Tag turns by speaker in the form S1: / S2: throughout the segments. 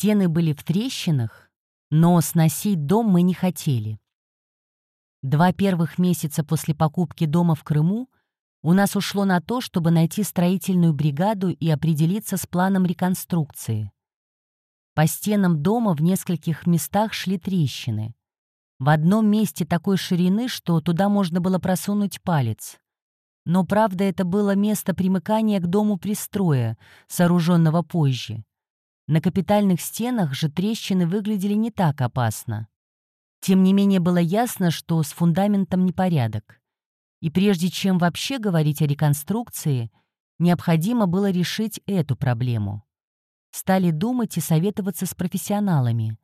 S1: Стены были в трещинах, но сносить дом мы не хотели. Два первых месяца после покупки дома в Крыму у нас ушло на то, чтобы найти строительную бригаду и определиться с планом реконструкции. По стенам дома в нескольких местах шли трещины. В одном месте такой ширины, что туда можно было просунуть палец. Но, правда, это было место примыкания к дому пристроя, сооруженного позже. На капитальных стенах же трещины выглядели не так опасно. Тем не менее было ясно, что с фундаментом непорядок. И прежде чем вообще говорить о реконструкции, необходимо было решить эту проблему. Стали думать и советоваться с профессионалами,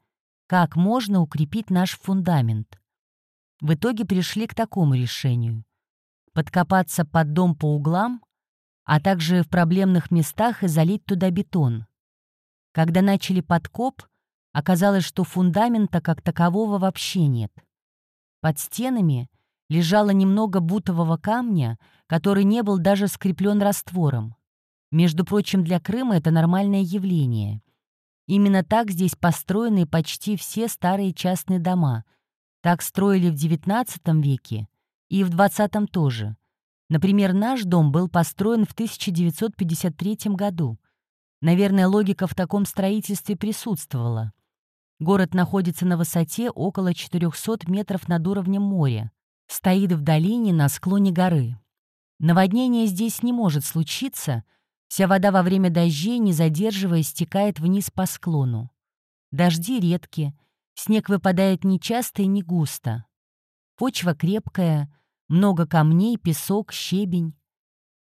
S1: как можно укрепить наш фундамент. В итоге пришли к такому решению подкопаться под дом по углам, а также в проблемных местах и залить туда бетон. Когда начали подкоп, оказалось, что фундамента как такового вообще нет. Под стенами лежало немного бутового камня, который не был даже скреплен раствором. Между прочим, для Крыма это нормальное явление. Именно так здесь построены почти все старые частные дома. Так строили в XIX веке и в 20-м тоже. Например, наш дом был построен в 1953 году. Наверное, логика в таком строительстве присутствовала. Город находится на высоте около 400 метров над уровнем моря. Стоит в долине на склоне горы. Наводнение здесь не может случиться, вся вода во время дождей, не задерживаясь, стекает вниз по склону. Дожди редки, снег выпадает нечасто и не густо. Почва крепкая, много камней, песок, щебень.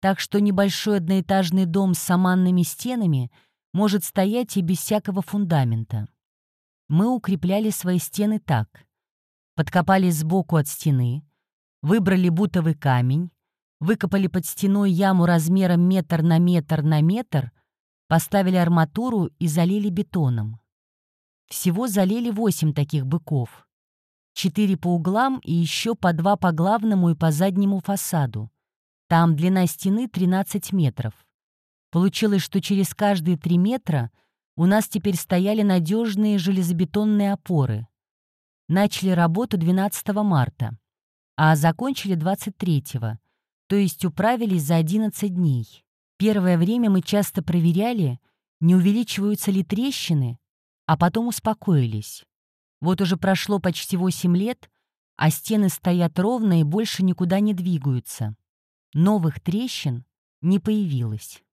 S1: Так что небольшой одноэтажный дом с саманными стенами может стоять и без всякого фундамента. Мы укрепляли свои стены так. Подкопали сбоку от стены, выбрали бутовый камень, выкопали под стеной яму размером метр на метр на метр, поставили арматуру и залили бетоном. Всего залили восемь таких быков четыре по углам и еще по два по главному и по заднему фасаду. Там длина стены 13 метров. Получилось, что через каждые три метра у нас теперь стояли надежные железобетонные опоры. Начали работу 12 марта, а закончили 23-го, то есть управились за 11 дней. Первое время мы часто проверяли, не увеличиваются ли трещины, а потом успокоились. Вот уже прошло почти 8 лет, а стены стоят ровно и больше никуда не двигаются. Новых трещин не появилось.